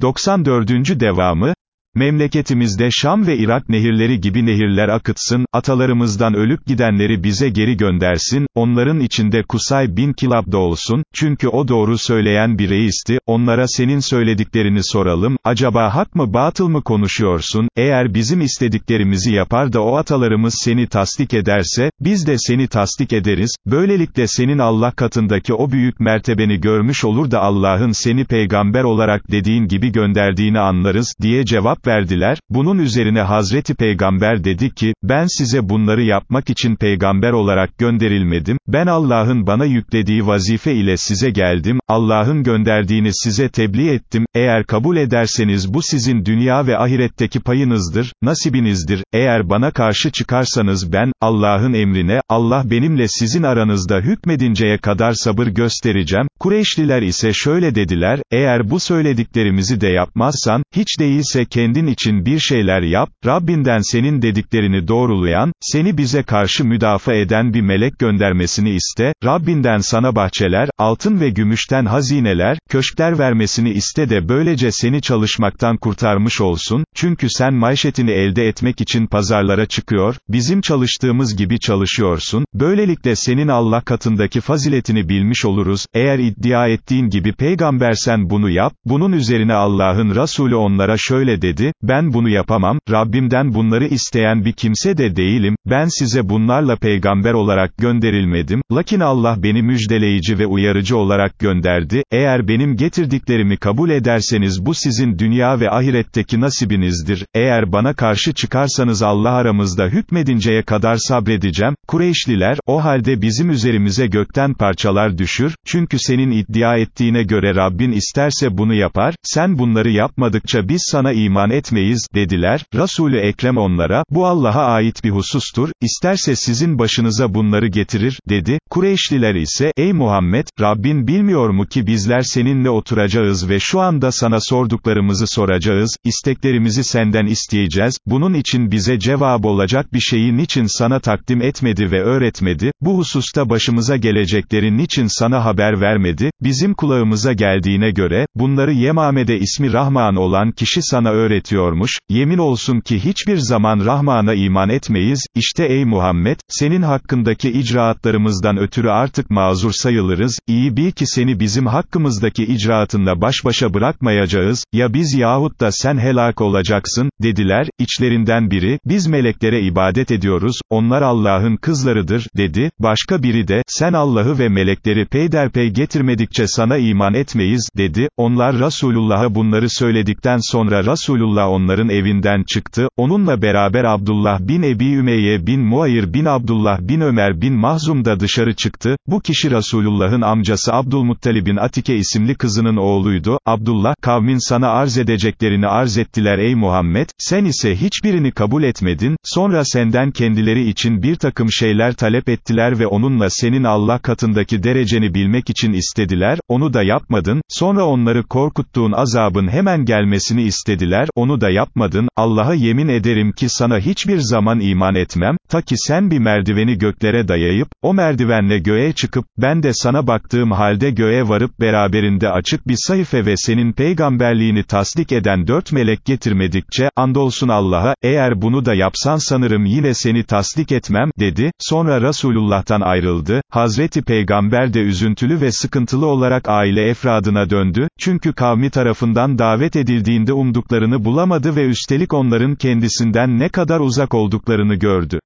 94. devamı, Memleketimizde Şam ve Irak nehirleri gibi nehirler akıtsın, atalarımızdan ölüp gidenleri bize geri göndersin, onların içinde Kusay bin Kilab da olsun, çünkü o doğru söyleyen bir reisti, onlara senin söylediklerini soralım, acaba hak mı batıl mı konuşuyorsun, eğer bizim istediklerimizi yapar da o atalarımız seni tasdik ederse, biz de seni tasdik ederiz, böylelikle senin Allah katındaki o büyük mertebeni görmüş olur da Allah'ın seni peygamber olarak dediğin gibi gönderdiğini anlarız, diye cevap verdiler, bunun üzerine Hazreti Peygamber dedi ki, ben size bunları yapmak için peygamber olarak gönderilmedim, ben Allah'ın bana yüklediği vazife ile size geldim, Allah'ın gönderdiğini size tebliğ ettim, eğer kabul ederseniz bu sizin dünya ve ahiretteki payınızdır, nasibinizdir, eğer bana karşı çıkarsanız ben, Allah'ın emrine, Allah benimle sizin aranızda hükmedinceye kadar sabır göstereceğim, Kureyşliler ise şöyle dediler, eğer bu söylediklerimizi de yapmazsan, hiç değilse kendin için bir şeyler yap, Rabbinden senin dediklerini doğrulayan, seni bize karşı müdafaa eden bir melek göndermesini iste, Rabbinden sana bahçeler, altın ve gümüşten hazineler, köşkler vermesini iste de böylece seni çalışmaktan kurtarmış olsun, çünkü sen maişetini elde etmek için pazarlara çıkıyor, bizim çalıştığımız gibi çalışıyorsun, böylelikle senin Allah katındaki faziletini bilmiş oluruz, eğer iddia ettiğin gibi peygambersen bunu yap, bunun üzerine Allah'ın Resulü onlara şöyle dedi, ben bunu yapamam, Rabbimden bunları isteyen bir kimse de değilim, ben size bunlarla peygamber olarak gönderilmedim, lakin Allah beni müjdeleyici ve uyarıcı olarak gönderdi, eğer benim getirdiklerimi kabul ederseniz bu sizin dünya ve ahiretteki nasibinizdir, eğer bana karşı çıkarsanız Allah aramızda hükmedinceye kadar sabredeceğim, Kureyşliler, o halde bizim üzerimize gökten parçalar düşür, çünkü senin iddia ettiğine göre Rabbin isterse bunu yapar, sen bunları yapmadıkça biz sana iman etmeyiz, dediler, Resulü Ekrem onlara, bu Allah'a ait bir husustur, isterse sizin başınıza bunları getirir, dedi, Kureyşliler ise, ey Muhammed, Rabbin bilmiyor mu ki bizler seninle oturacağız ve şu anda sana sorduklarımızı soracağız, isteklerimizi senden isteyeceğiz, bunun için bize cevap olacak bir şeyi niçin sana takdim etmedi ve öğretmedi, bu hususta başımıza geleceklerin niçin sana haber vermedi, bizim kulağımıza geldiğine göre, bunları Yemame'de ismi Rahman olan kişi sana öğretiyormuş, yemin olsun ki hiçbir zaman Rahman'a iman etmeyiz, işte ey Muhammed, senin hakkındaki icraatlarımızdan ötürü artık mazur sayılırız, iyi bil ki seni bizim hakkımızdaki icraatınla baş başa bırakmayacağız, ya biz yahut da sen helak olacaksın, dediler, içlerinden biri, biz meleklere ibadet ediyoruz, onlar Allah'ın kızlarıdır, dedi, başka biri de, sen Allah'ı ve melekleri peyderpey getirmedikçe sana iman etmeyiz, dedi, onlar Resulullah'a bunları söyledikten sonra Resulullah onların evinden çıktı, onunla beraber Abdullah bin Ebi Ümeyye bin Muayir bin Abdullah bin Ömer bin Mahzum da dışarı çıktı, bu kişi Resulullah'ın amcası Abdülmuttalib'in Atike isimli kızının oğluydu, Abdullah, kavmin sana arz edeceklerini arz ettiler ey Muhammed, sen ise hiçbirini kabul etmedin, sonra senden kendileri için bir takım şeyler talep ettiler ve onunla senin Allah katındaki dereceni bilmek için istediler, onu da yapmadın, sonra onları korkuttuğun azabın hemen gelmesini istediler, onu da yapmadın, Allah'a yemin ederim ki sana hiçbir zaman iman etmem, ta ki sen bir merdiveni göklere dayayıp, o merdivenle göğe çıkıp, ben de sana baktığım halde göğe varıp beraberinde açık bir sayfa ve senin peygamberliğini tasdik eden dört melek getirmedikçe, andolsun Allah'a, eğer bunu da yapsan sanırım yine seni tasdik etmem, dedi, sonra Resulullah'tan ayrıldı, Hazreti Peygamber de üzüntülü ve sıkıntılı olarak aile efradına döndü, çünkü kavmi tarafından davet edildiğinde umduklarını bulamadı ve üstelik onların kendisinden ne kadar uzak olduklarını gördü.